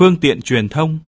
phương tiện truyền thông.